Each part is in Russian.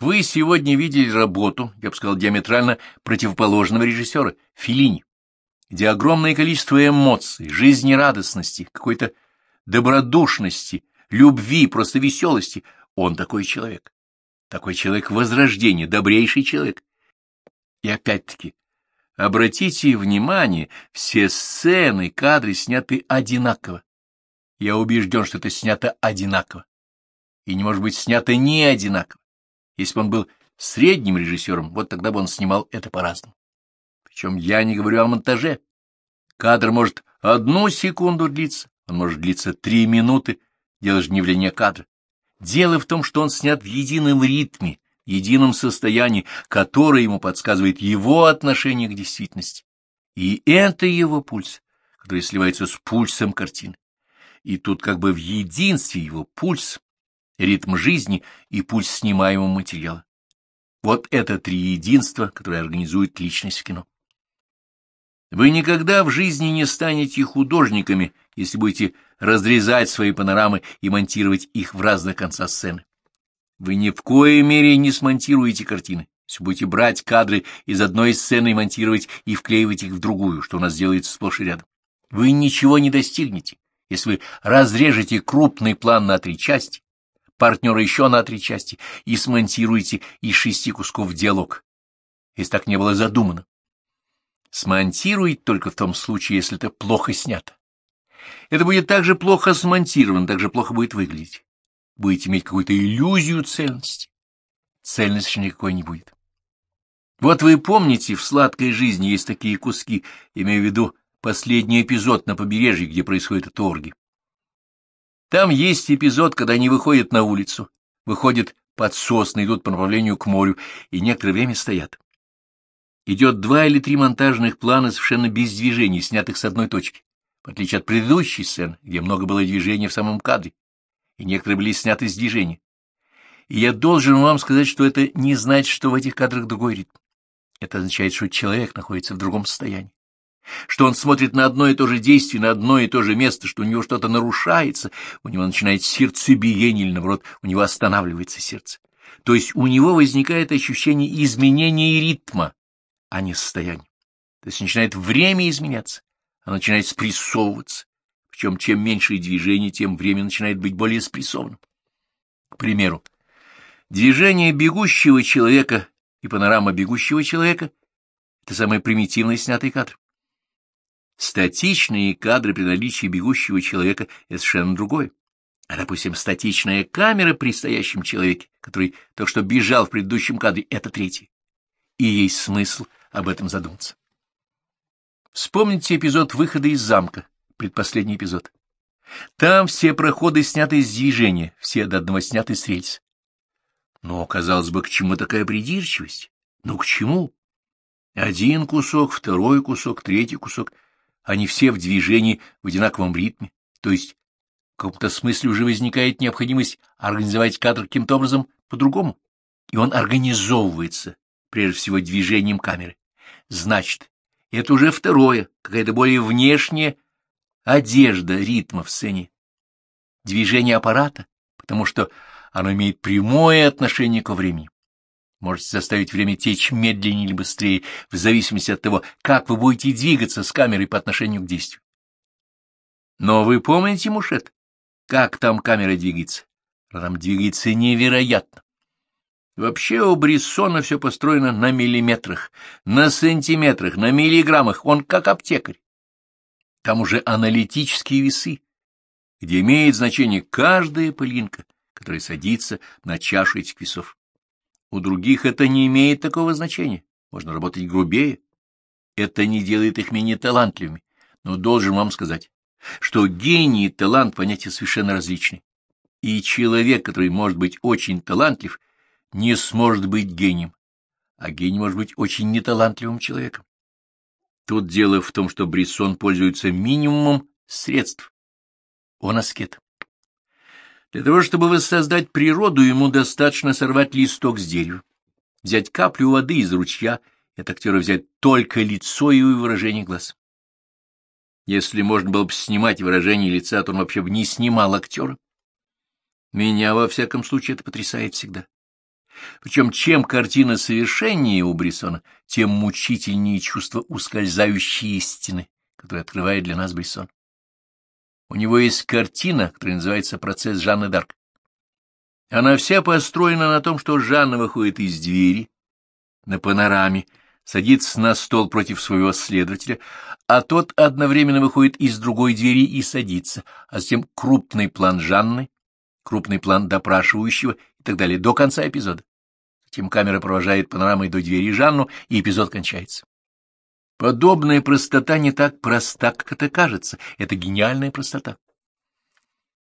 Вы сегодня видели работу, я бы сказал, диаметрально противоположного режиссера, Филини, где огромное количество эмоций, жизнерадостности, какой-то добродушности, любви, просто веселости. Он такой человек. Такой человек возрождения, добрейший человек. И опять-таки, обратите внимание, все сцены, кадры сняты одинаково. Я убежден, что это снято одинаково. И не может быть снято не одинаково. Если бы он был средним режиссером, вот тогда бы он снимал это по-разному. Причем я не говорю о монтаже. Кадр может одну секунду длиться, он может длиться три минуты. Дело же не в длине кадра. Дело в том, что он снят в едином ритме, едином состоянии, которое ему подсказывает его отношение к действительности. И это его пульс, который сливается с пульсом картины. И тут как бы в единстве его пульс, ритм жизни и пульс снимаемого материала. Вот это три единства, которые организуют личность в кино. Вы никогда в жизни не станете художниками, если будете разрезать свои панорамы и монтировать их в разных концах сцены. Вы ни в коей мере не смонтируете картины, если будете брать кадры из одной сцены и монтировать и вклеивать их в другую, что у нас делается сплошь и рядом. Вы ничего не достигнете, если вы разрежете крупный план на три части, партнера еще на три части и смонтируете из шести кусков диалог, если так не было задумано. Смонтирует только в том случае, если это плохо снято. Это будет также плохо смонтировано, также плохо будет выглядеть. Будете иметь какую-то иллюзию цельности. Цельности же никакой не будет. Вот вы помните, в «Сладкой жизни» есть такие куски, имею в виду последний эпизод на побережье, где происходит орги. Там есть эпизод, когда они выходят на улицу, выходят под сосны, идут по направлению к морю и некоторое время стоят. Идет два или три монтажных плана совершенно без движений, снятых с одной точки, в отличие от предыдущей сцены, где много было движения в самом кадре, и некоторые были сняты с движения. И я должен вам сказать, что это не значит, что в этих кадрах другой ритм. Это означает, что человек находится в другом состоянии что он смотрит на одно и то же действие, на одно и то же место, что у него что-то нарушается, у него начинает сердцебиение или, наоборот, у него останавливается сердце. То есть у него возникает ощущение изменения ритма, а не состояния. То есть начинает время изменяться, оно начинает спрессовываться. Причем чем меньше движение, тем время начинает быть более спрессованным. К примеру, движение бегущего человека и панорама бегущего человека — это самый примитивный снятый кадр. Статичные кадры при наличии бегущего человека — это совершенно другое. А, допустим, статичная камера при стоящем человеке, который только что бежал в предыдущем кадре, — это третье. И есть смысл об этом задуматься. Вспомните эпизод выхода из замка, предпоследний эпизод. Там все проходы сняты из движения, все до одного сняты с рельс. Но, казалось бы, к чему такая придирчивость? Ну, к чему? Один кусок, второй кусок, третий кусок — они все в движении в одинаковом ритме, то есть в каком-то смысле уже возникает необходимость организовать кадр каким-то образом по-другому, и он организовывается, прежде всего, движением камеры. Значит, это уже второе, какая-то более внешняя одежда ритма в сцене. Движение аппарата, потому что оно имеет прямое отношение ко времени. Можете заставить время течь медленнее или быстрее, в зависимости от того, как вы будете двигаться с камерой по отношению к действию. Но вы помните, Мушет, как там камера двигается? Там двигается невероятно. Вообще у Брессона все построено на миллиметрах, на сантиметрах, на миллиграммах. Он как аптекарь. Там уже аналитические весы, где имеет значение каждая пылинка, которая садится на чашу этих весов. У других это не имеет такого значения. Можно работать грубее. Это не делает их менее талантливыми. Но должен вам сказать, что гений и талант — понятия совершенно различны. И человек, который может быть очень талантлив, не сможет быть гением, а гений может быть очень неталантливым человеком. Тут дело в том, что Бриссон пользуется минимумом средств. Он аскет. Для того, чтобы воссоздать природу, ему достаточно сорвать листок с дерева, взять каплю воды из ручья и от актера взять только лицо и выражение глаз. Если можно было бы снимать выражение лица, то он вообще бы не снимал актера. Меня, во всяком случае, это потрясает всегда. Причем чем картина совершеннее у Брессона, тем мучительнее чувство ускользающей истины, которое открывает для нас Брессон. У него есть картина, которая называется «Процесс Жанны Дарк». Она вся построена на том, что Жанна выходит из двери на панораме, садится на стол против своего следователя, а тот одновременно выходит из другой двери и садится, а затем крупный план Жанны, крупный план допрашивающего и так далее до конца эпизода. Затем камера провожает панорамой до двери Жанну, и эпизод кончается. Подобная простота не так проста, как это кажется. Это гениальная простота.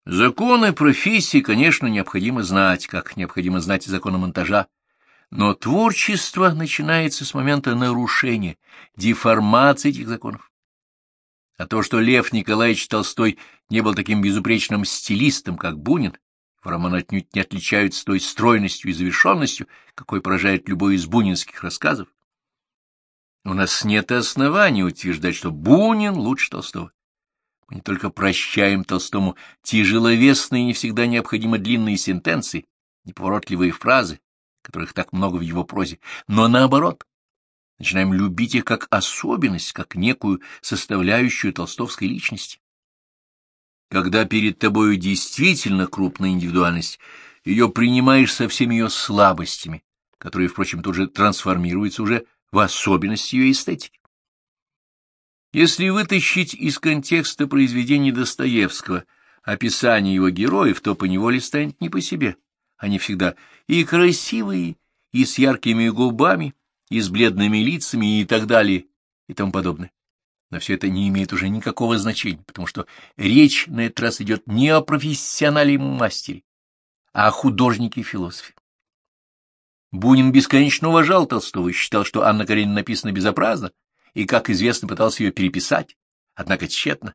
Законы профессии, конечно, необходимо знать, как необходимо знать законы монтажа. Но творчество начинается с момента нарушения, деформации этих законов. А то, что Лев Николаевич Толстой не был таким безупречным стилистом, как Бунин, в роман отнюдь не отличаются той стройностью и завершенностью, какой поражает любой из бунинских рассказов. У нас нет оснований утверждать, что Бунин лучше Толстого. Мы не только прощаем Толстому тяжеловесные и не всегда необходимо длинные сентенции, неповоротливые фразы, которых так много в его прозе, но наоборот, начинаем любить их как особенность, как некую составляющую толстовской личности. Когда перед тобою действительно крупная индивидуальность, ее принимаешь со всеми ее слабостями, которые, впрочем, тут же трансформируются уже в особенность ее эстетики. Если вытащить из контекста произведений Достоевского описание его героев, то поневоле станет не по себе. Они всегда и красивые, и с яркими губами, и с бледными лицами, и так далее, и тому подобное. Но все это не имеет уже никакого значения, потому что речь на этот раз идет не о профессионале мастере, а о художнике и философе. Бунин бесконечно уважал Толстого и считал, что Анна Каренина написана безобразно, и, как известно, пытался ее переписать, однако тщетно.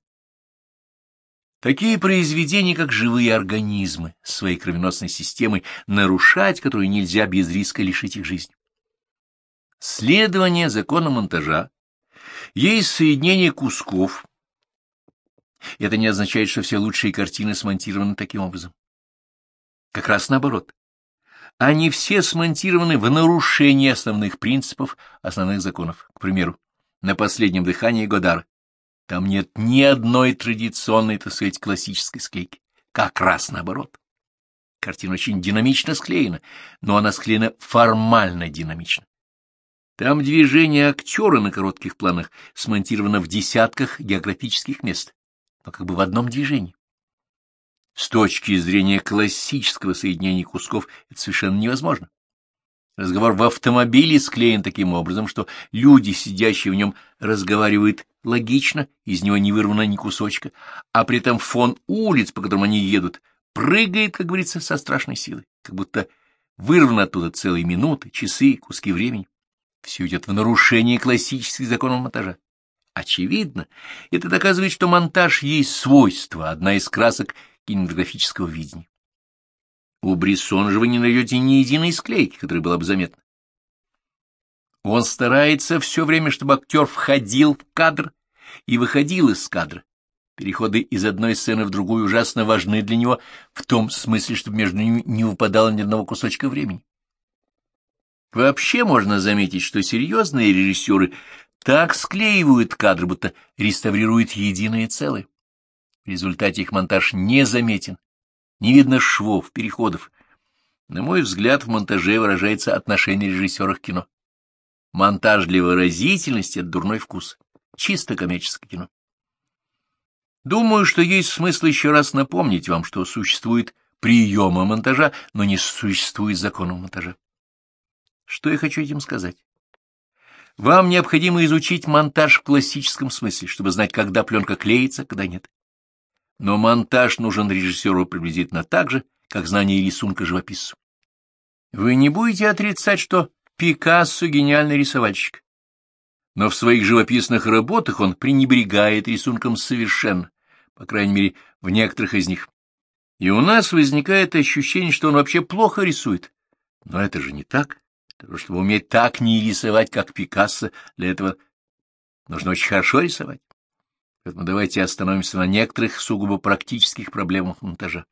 Такие произведения, как живые организмы, своей кровеносной системой, нарушать которую нельзя без риска лишить их жизни. Следование закона монтажа есть соединение кусков. Это не означает, что все лучшие картины смонтированы таким образом. Как раз наоборот. Они все смонтированы в нарушении основных принципов, основных законов. К примеру, на последнем дыхании Годара. Там нет ни одной традиционной, так сказать, классической склейки. Как раз наоборот. Картина очень динамично склеена, но она склеена формально динамично. Там движение актера на коротких планах смонтировано в десятках географических мест, но как бы в одном движении. С точки зрения классического соединения кусков это совершенно невозможно. Разговор в автомобиле склеен таким образом, что люди, сидящие в нем, разговаривают логично, из него не вырвано ни кусочка, а при этом фон улиц, по которым они едут, прыгает, как говорится, со страшной силой, как будто вырвано оттуда целые минуты, часы, куски времени. Все идет в нарушение классических законов монтажа. Очевидно, это доказывает, что монтаж есть свойство, одна из красок кинематографического видения. У Брессона же вы не найдете ни единой склейки, которая была бы заметна. Он старается все время, чтобы актер входил в кадр и выходил из кадра. Переходы из одной сцены в другую ужасно важны для него в том смысле, чтобы между ними не выпадало ни одного кусочка времени. Вообще можно заметить, что серьезные режиссеры так склеивают кадры, будто реставрируют единое целое. В результате их монтаж не заметен, не видно швов, переходов. На мой взгляд, в монтаже выражается отношение режиссера к кино. Монтаж для выразительности — это дурной вкус, чисто коммерческое кино. Думаю, что есть смысл еще раз напомнить вам, что существует приемы монтажа, но не существует законов монтажа. Что я хочу этим сказать? Вам необходимо изучить монтаж в классическом смысле, чтобы знать, когда пленка клеится, когда нет. Но монтаж нужен режиссеру приблизительно так же, как знание рисунка живописцу. Вы не будете отрицать, что Пикассо — гениальный рисовальщик. Но в своих живописных работах он пренебрегает рисунком совершенно, по крайней мере, в некоторых из них. И у нас возникает ощущение, что он вообще плохо рисует. Но это же не так. Того, чтобы уметь так не рисовать, как Пикассо, для этого нужно очень хорошо рисовать. Поэтому давайте остановимся на некоторых сугубо практических проблемах монтажа.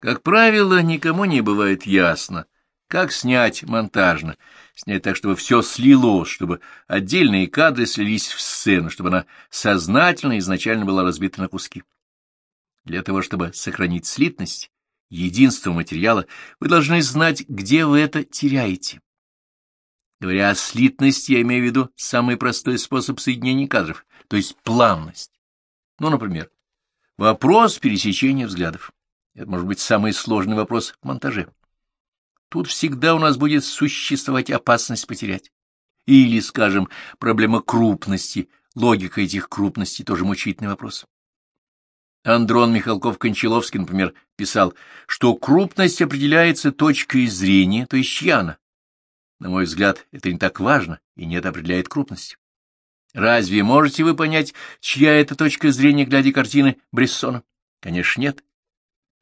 Как правило, никому не бывает ясно, Как снять монтажно? Снять так, чтобы все слилось, чтобы отдельные кадры слились в сцену, чтобы она сознательно изначально была разбита на куски. Для того, чтобы сохранить слитность, единство материала, вы должны знать, где вы это теряете. Говоря о слитности, я имею в виду самый простой способ соединения кадров, то есть плавность. Ну, например, вопрос пересечения взглядов. Это может быть самый сложный вопрос в монтаже. Тут всегда у нас будет существовать опасность потерять. Или, скажем, проблема крупности, логика этих крупностей тоже мучительный вопрос. Андрон Михалков-Кончаловский, например, писал, что крупность определяется точкой зрения, то есть чья она. На мой взгляд, это не так важно и не определяет крупность. Разве можете вы понять, чья это точка зрения, глядя картины Брессона? Конечно, нет.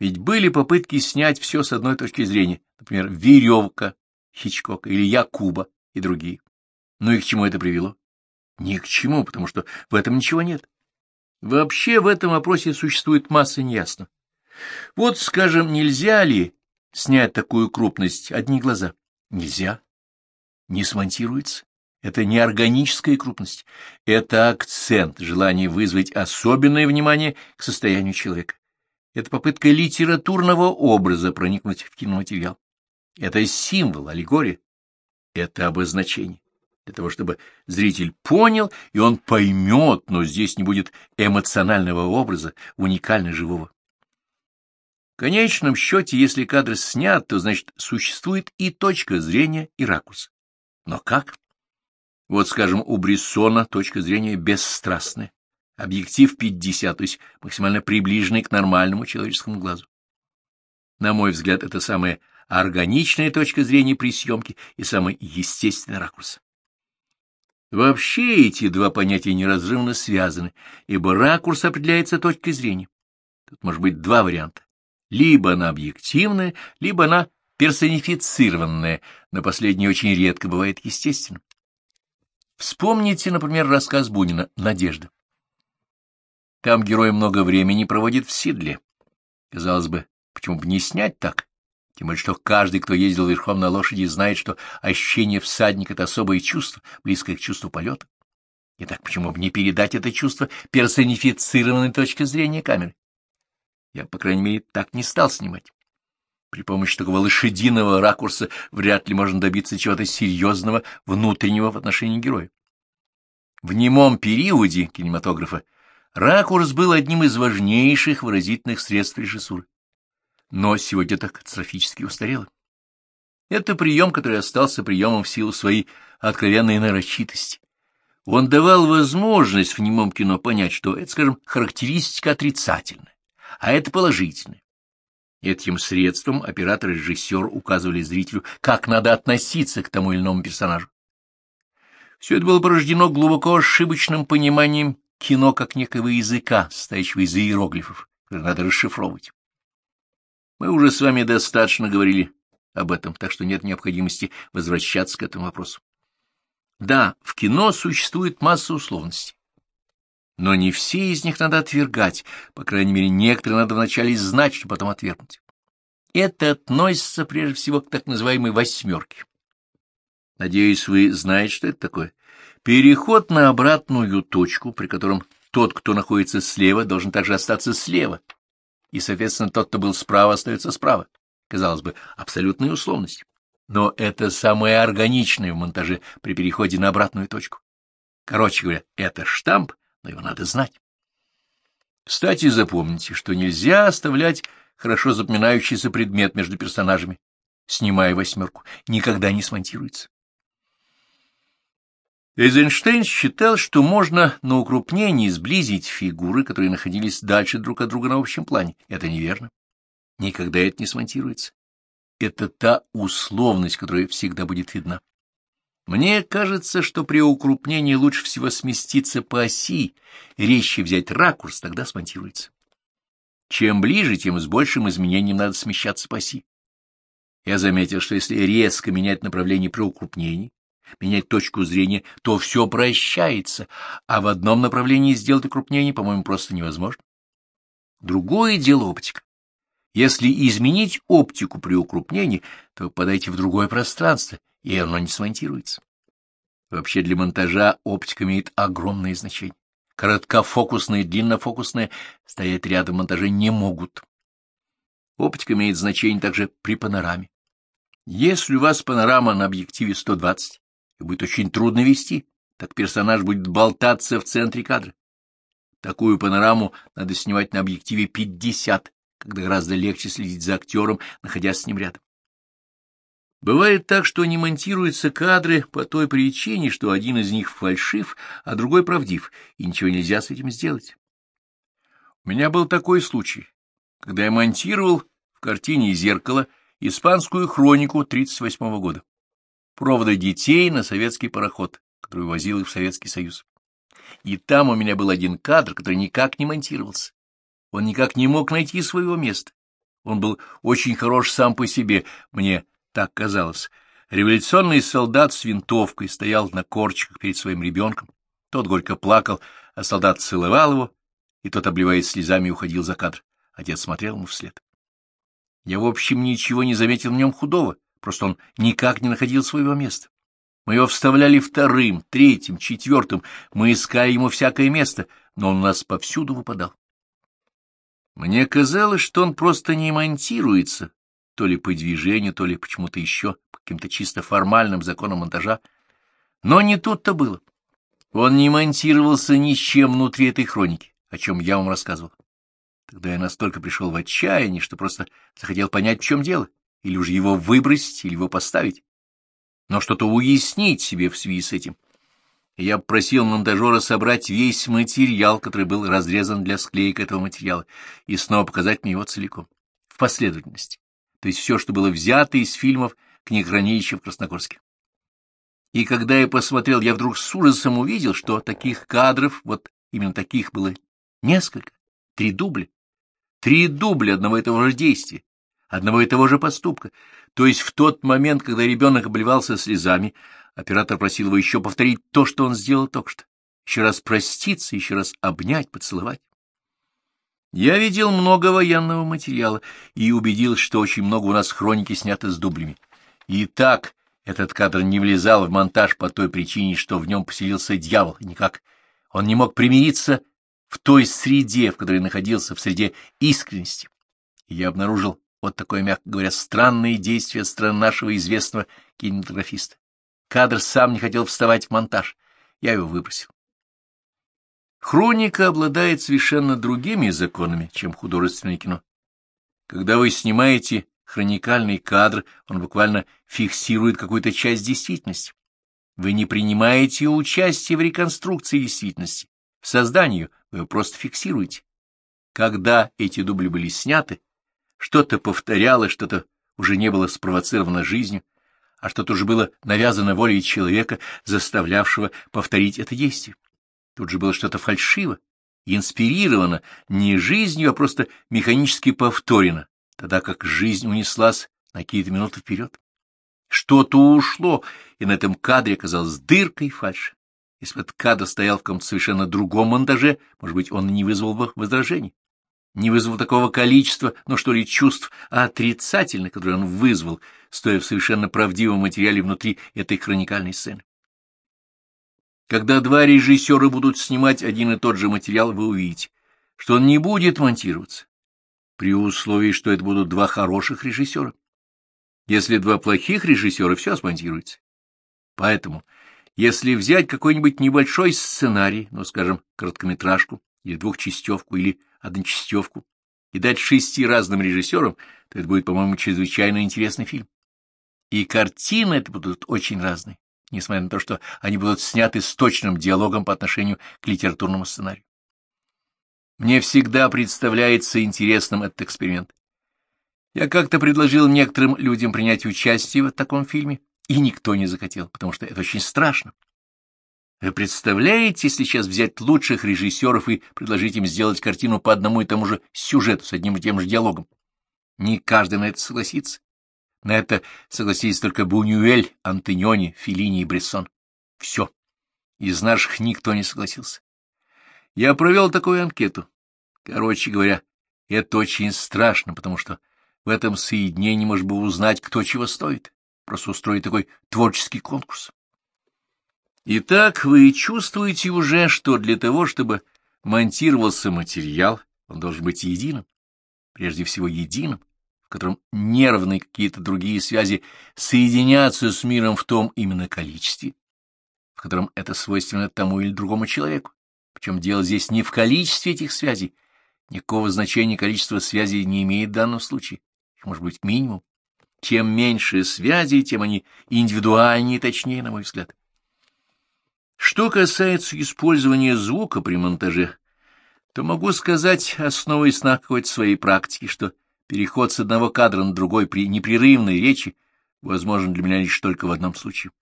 Ведь были попытки снять все с одной точки зрения, например, «Веревка» Хичкока или «Якуба» и другие. Ну и к чему это привело? Ни к чему, потому что в этом ничего нет. Вообще в этом вопросе существует масса неясных. Вот, скажем, нельзя ли снять такую крупность одни глаза? Нельзя. Не смонтируется. Это не органическая крупность. Это акцент, желание вызвать особенное внимание к состоянию человека. Это попытка литературного образа проникнуть в киноматериал. Это символ, аллегория. Это обозначение. Для того, чтобы зритель понял, и он поймет, но здесь не будет эмоционального образа, уникально живого. В конечном счете, если кадр снят, то, значит, существует и точка зрения, и ракурс. Но как? Вот, скажем, у Брессона точка зрения бесстрастная объектив 50, то есть максимально приближенный к нормальному человеческому глазу. На мой взгляд, это самая органичная точка зрения при съемке и самый естественный ракурс. Вообще эти два понятия неразрывно связаны, ибо ракурс определяется точкой зрения. Тут может быть два варианта. Либо она объективная, либо она персонифицированная, но последнее очень редко бывает естественным. Вспомните, например, рассказ Бунина «Надежда». Там герой много времени проводит в седле. Казалось бы, почему бы не снять так? Тем более, что каждый, кто ездил верхом на лошади, знает, что ощущение всадника — это особое чувство, близкое к чувству полета. Итак, почему бы не передать это чувство персонифицированной точки зрения камеры? Я, по крайней мере, так не стал снимать. При помощи такого лошадиного ракурса вряд ли можно добиться чего-то серьезного внутреннего в отношении героя. В немом периоде кинематографа Ракурс был одним из важнейших выразительных средств режиссуры. Но сегодня это катастрофически устарело. Это прием, который остался приемом в силу своей откровенной нарочитости. Он давал возможность в немом кино понять, что это, скажем, характеристика отрицательная, а это положительная. Этим средством оператор и режиссер указывали зрителю, как надо относиться к тому или иному персонажу. Все это было порождено глубоко ошибочным пониманием кино как некого языка, состоящего из иероглифов, который надо расшифровывать. Мы уже с вами достаточно говорили об этом, так что нет необходимости возвращаться к этому вопросу. Да, в кино существует масса условностей. Но не все из них надо отвергать, по крайней мере, некоторые надо вначале знать, чтобы потом отвергнуть. Это относится прежде всего к так называемой восьмерке. Надеюсь, вы знаете, что это такое. Переход на обратную точку, при котором тот, кто находится слева, должен также остаться слева, и, соответственно, тот, кто был справа, остается справа. Казалось бы, абсолютная условность. Но это самое органичное в монтаже при переходе на обратную точку. Короче говоря, это штамп, но его надо знать. Кстати, запомните, что нельзя оставлять хорошо запоминающийся предмет между персонажами, снимая восьмерку, никогда не смонтируется. Эйзенштейн считал, что можно на укрупнении сблизить фигуры, которые находились дальше друг от друга на общем плане. Это неверно. Никогда это не смонтируется. Это та условность, которая всегда будет видна. Мне кажется, что при укрупнении лучше всего сместиться по оси, резче взять ракурс, тогда смонтируется. Чем ближе, тем с большим изменением надо смещаться по оси. Я заметил, что если резко менять направление при укрупнении, менять точку зрения, то все прощается, а в одном направлении сделать укрупнение, по-моему, просто невозможно. Другое дело оптика. Если изменить оптику при укрупнении, то попадаете в другое пространство, и оно не смонтируется. Вообще для монтажа оптика имеет огромное значение. Короткофокусные и длиннофокусные стоять рядом в монтаже не могут. Оптика имеет значение также при панораме. Если у вас панорама на объективе 120, и будет очень трудно вести, так персонаж будет болтаться в центре кадра. Такую панораму надо снимать на объективе 50, когда гораздо легче следить за актером, находясь с ним рядом. Бывает так, что не монтируются кадры по той причине, что один из них фальшив, а другой правдив, и ничего нельзя с этим сделать. У меня был такой случай, когда я монтировал в картине «Зеркало» испанскую хронику 1938 года. Проводы детей на советский пароход, который возил их в Советский Союз. И там у меня был один кадр, который никак не монтировался. Он никак не мог найти своего места. Он был очень хорош сам по себе, мне так казалось. Революционный солдат с винтовкой стоял на корчиках перед своим ребенком. Тот горько плакал, а солдат целовал его, и тот, обливаясь слезами, уходил за кадр. Отец смотрел ему вслед. Я, в общем, ничего не заметил в нем худого, просто он никак не находил своего места. Мы его вставляли вторым, третьим, четвертым, мы искали ему всякое место, но он у нас повсюду выпадал. Мне казалось, что он просто не монтируется, то ли по движению, то ли почему-то еще, по каким-то чисто формальным законам монтажа. Но не тут-то было. Он не монтировался ни с чем внутри этой хроники, о чем я вам рассказывал. Тогда я настолько пришел в отчаяние, что просто захотел понять, в чем дело, или уже его выбросить, или его поставить. Но что-то уяснить себе в связи с этим я просил монтажера собрать весь материал, который был разрезан для склеек этого материала, и снова показать мне его целиком, в последовательности, то есть все, что было взято из фильмов книгохранилища в Красногорске. И когда я посмотрел, я вдруг с ужасом увидел, что таких кадров, вот именно таких было несколько, три дубля, три дубля одного и того же действия, одного и того же поступка, то есть в тот момент, когда ребенок обливался слезами, Оператор просил его еще повторить то, что он сделал только что. Еще раз проститься, еще раз обнять, поцеловать. Я видел много военного материала и убедился, что очень много у нас хроники сняты с дублями. И так этот кадр не влезал в монтаж по той причине, что в нем поселился дьявол, никак он не мог примириться в той среде, в которой находился, в среде искренности. И я обнаружил вот такое, мягко говоря, странное действие стран нашего известного кинематографиста. Кадр сам не хотел вставать в монтаж. Я его выбросил. Хроника обладает совершенно другими законами, чем художественное кино. Когда вы снимаете хроникальный кадр, он буквально фиксирует какую-то часть действительности. Вы не принимаете участие в реконструкции действительности, в создании вы просто фиксируете. Когда эти дубли были сняты, что-то повторялось, что-то уже не было спровоцировано жизнью, а что-то уже было навязано волей человека, заставлявшего повторить это действие. Тут же было что-то фальшиво, инспирировано не жизнью, а просто механически повторено, тогда как жизнь унеслась на какие-то минуты вперед. Что-то ушло, и на этом кадре оказалась дырка и фальшь. Если бы этот кадр стоял в каком-то совершенно другом монтаже, может быть, он не вызвал бы возражений не вызвал такого количества, ну что ли, чувств, а отрицательных, которые он вызвал, стоя в совершенно правдивом материале внутри этой хроникальной сцены. Когда два режиссера будут снимать один и тот же материал, вы увидите, что он не будет монтироваться, при условии, что это будут два хороших режиссера. Если два плохих режиссера, все смонтируется. Поэтому, если взять какой-нибудь небольшой сценарий, ну, скажем, короткометражку, или двухчастевку, или одночастевку, и дать шести разным режиссерам, то это будет, по-моему, чрезвычайно интересный фильм. И картины это будут очень разные, несмотря на то, что они будут сняты с точным диалогом по отношению к литературному сценарию. Мне всегда представляется интересным этот эксперимент. Я как-то предложил некоторым людям принять участие в таком фильме, и никто не захотел, потому что это очень страшно. Вы представляете, если сейчас взять лучших режиссеров и предложить им сделать картину по одному и тому же сюжету с одним и тем же диалогом? Не каждый на это согласится. На это согласились только Бунюэль, Антониони, Феллини и Брессон. Все. Из наших никто не согласился. Я провел такую анкету. Короче говоря, это очень страшно, потому что в этом соединении можно было узнать, кто чего стоит, просто устроить такой творческий конкурс. Итак, вы чувствуете уже, что для того, чтобы монтировался материал, он должен быть единым, прежде всего единым, котором нервные какие-то другие связи соединятся с миром в том именно количестве, в котором это свойственно тому или другому человеку. Причем дело здесь не в количестве этих связей, никакого значения количество связей не имеет в данном случае, их может быть минимум. Чем меньше связей, тем они индивидуальнее точнее, на мой взгляд. Что касается использования звука при монтаже, то могу сказать, основываясь на какой-то своей практике, что переход с одного кадра на другой при непрерывной речи возможен для меня лишь только в одном случае.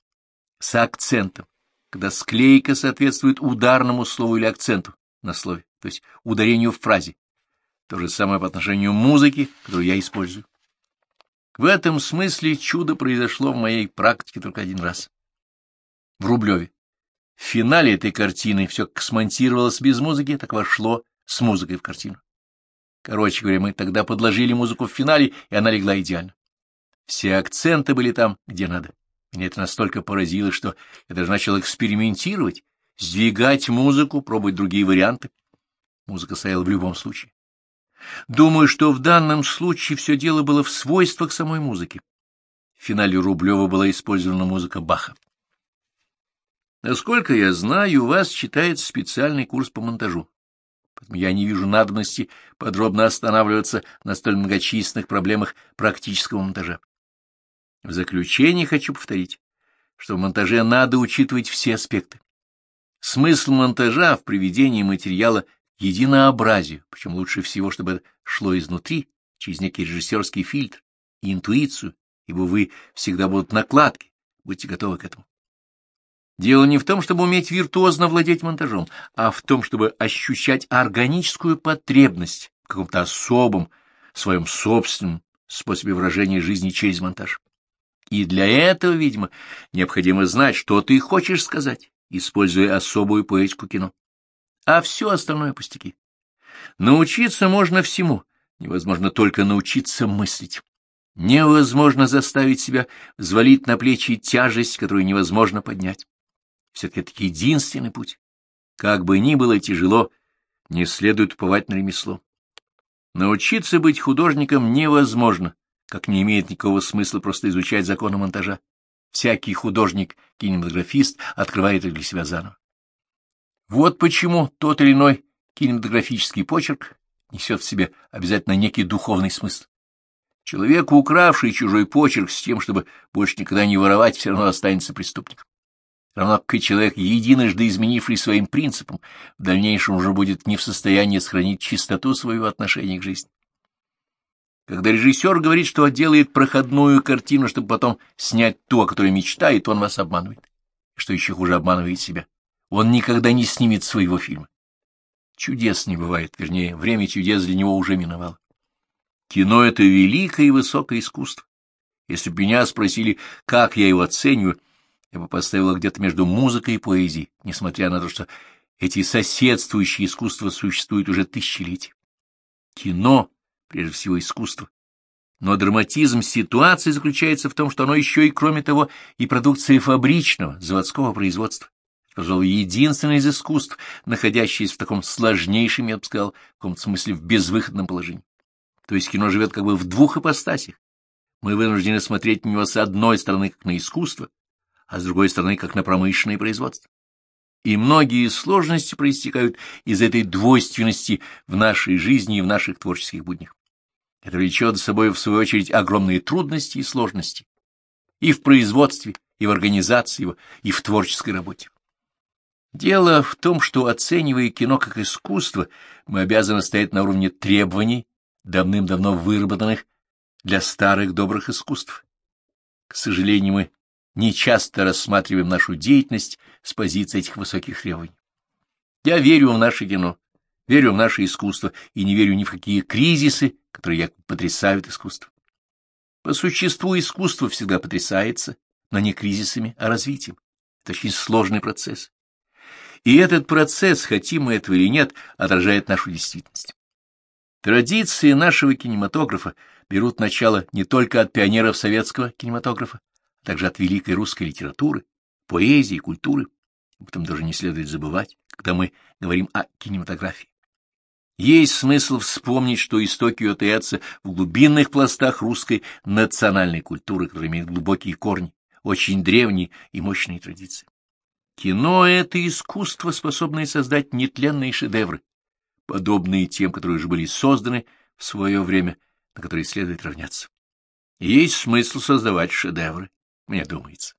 С акцентом, когда склейка соответствует ударному слову или акценту на слове, то есть ударению в фразе. То же самое по отношению к музыке, которую я использую. В этом смысле чудо произошло в моей практике только один раз. В Рублеве. В финале этой картины все как смонтировалось без музыки, так вошло с музыкой в картину. Короче говоря, мы тогда подложили музыку в финале, и она легла идеально. Все акценты были там, где надо. Меня это настолько поразило, что я даже начал экспериментировать, сдвигать музыку, пробовать другие варианты. Музыка стояла в любом случае. Думаю, что в данном случае все дело было в свойствах самой музыки. В финале Рублева была использована музыка Баха. Насколько я знаю, у вас читается специальный курс по монтажу. Поэтому я не вижу надобности подробно останавливаться на столь многочисленных проблемах практического монтажа. В заключение хочу повторить, что в монтаже надо учитывать все аспекты. Смысл монтажа в приведении материала единообразию, причем лучше всего, чтобы это шло изнутри, через некий режиссерский фильтр и интуицию, ибо вы всегда будут накладки, будьте готовы к этому. Дело не в том, чтобы уметь виртуозно владеть монтажом, а в том, чтобы ощущать органическую потребность в каком-то особом, своем собственном способе выражения жизни через монтаж. И для этого, видимо, необходимо знать, что ты хочешь сказать, используя особую поэтику кино. А все остальное пустяки. Научиться можно всему, невозможно только научиться мыслить. Невозможно заставить себя взвалить на плечи тяжесть, которую невозможно поднять. Все-таки единственный путь. Как бы ни было тяжело, не следует уповать на ремесло. Научиться быть художником невозможно, как не имеет никакого смысла просто изучать законы монтажа. Всякий художник-кинематографист открывает их для себя заново. Вот почему тот или иной кинематографический почерк несет в себе обязательно некий духовный смысл. Человек, укравший чужой почерк с тем, чтобы больше никогда не воровать, все равно останется преступником равно как и человек, единожды изменивший своим принципам, в дальнейшем уже будет не в состоянии сохранить чистоту своего отношения к жизни. Когда режиссер говорит, что делает проходную картину, чтобы потом снять ту, о которой мечтает, он вас обманывает. Что еще хуже, обманывает себя. Он никогда не снимет своего фильма. Чудес не бывает, вернее, время чудес для него уже миновало. Кино — это великое и высокое искусство. Если бы меня спросили, как я его оцениваю, я бы поставила где-то между музыкой и поэзией, несмотря на то, что эти соседствующие искусства существуют уже тысячелетия. Кино, прежде всего, искусство. Но драматизм ситуации заключается в том, что оно еще и, кроме того, и продукция фабричного, заводского производства. Пожалуй, единственное из искусств, находящееся в таком сложнейшем, я бы сказал, в каком-то смысле в безвыходном положении. То есть кино живет как бы в двух ипостасях. Мы вынуждены смотреть на него с одной стороны как на искусство, а с другой стороны, как на промышленное производство. И многие сложности проистекают из этой двойственности в нашей жизни и в наших творческих буднях. Это влечет за собой, в свою очередь, огромные трудности и сложности и в производстве, и в организации его, и в творческой работе. Дело в том, что, оценивая кино как искусство, мы обязаны стоять на уровне требований, давным-давно выработанных для старых добрых искусств. К сожалению, мы нечасто рассматриваем нашу деятельность с позиции этих высоких требований. Я верю в наше кино, верю в наше искусство и не верю ни в какие кризисы, которые якобы потрясают искусство. По существу искусство всегда потрясается, но не кризисами, а развитием. Это очень сложный процесс. И этот процесс, хотим мы этого или нет, отражает нашу действительность. Традиции нашего кинематографа берут начало не только от пионеров советского кинематографа, а также от великой русской литературы, поэзии и культуры. Об этом даже не следует забывать, когда мы говорим о кинематографии. Есть смысл вспомнить, что истоки ее таятся в глубинных пластах русской национальной культуры, которая имеет глубокие корни, очень древние и мощные традиции. Кино — это искусство, способное создать нетленные шедевры, подобные тем, которые уже были созданы в свое время, на которые следует равняться. Есть смысл создавать шедевры, мне думается.